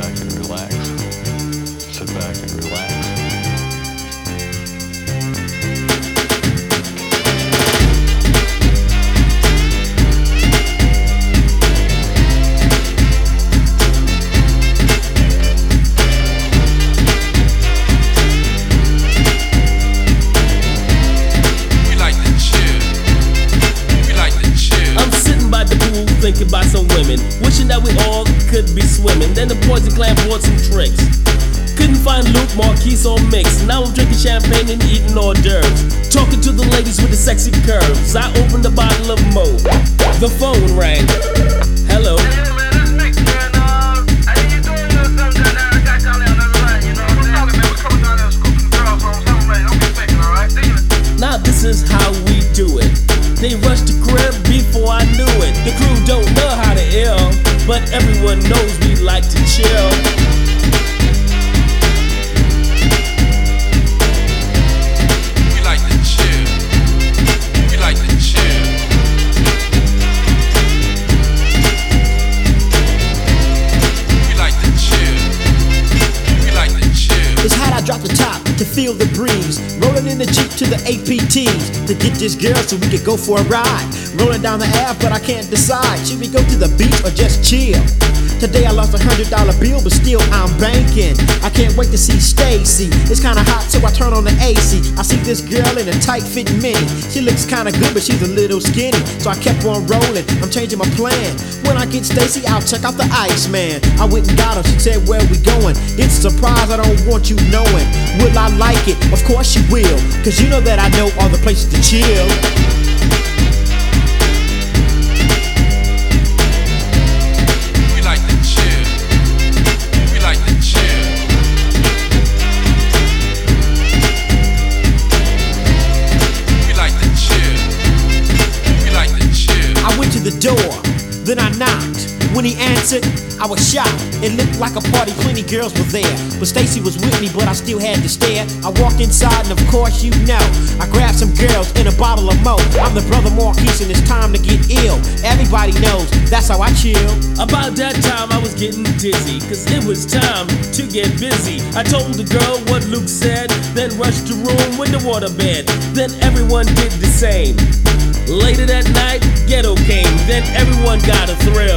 back and relax. Sit back and relax. Be swimming. Then the Poison Clan bought some tricks. Couldn't find Luke, Marquis, or Mix. Now I'm drinking champagne and eating hors d'oeuvres. Talking to the ladies with the sexy curves. I opened a bottle of Mo. The phone rang. Hello. Is how we do it. They rushed the crib before I knew it. The crew don't know how to ill, but everyone knows we like to to feel the breeze. Rolling in the Jeep to the APTs to get this girl so we could go for a ride. Rolling down the Ave, but I can't decide. Should we go to the beach or just chill? Today I lost a hundred dollar bill, but still I'm banking. Can't wait to see Stacy. It's kinda hot, so I turn on the AC. I see this girl in a tight fit mini. She looks kinda good, but she's a little skinny. So I kept on rolling. I'm changing my plan. When I get Stacy, I'll check out the Iceman. I went and got her. She said, Where we going? It's a surprise I don't want you knowing. Will I like it? Of course you will. Cause you know that I know all the places to chill. Door, then I knocked. When he answered, I was shocked. It looked like a party, plenty girls were there. But Stacy was with me, but I still had to stare. I walked inside, and of course, you know, I grabbed some girls and a bottle of Mo. I'm the brother Marquis, and it's time to get ill. Everybody knows that's how I chill. About that time I was getting dizzy, cause it was time to get busy. I told the girl what Luke said, then rushed the room with the waterbed. Then everyone did the same. Later that night, ghetto got a thrill.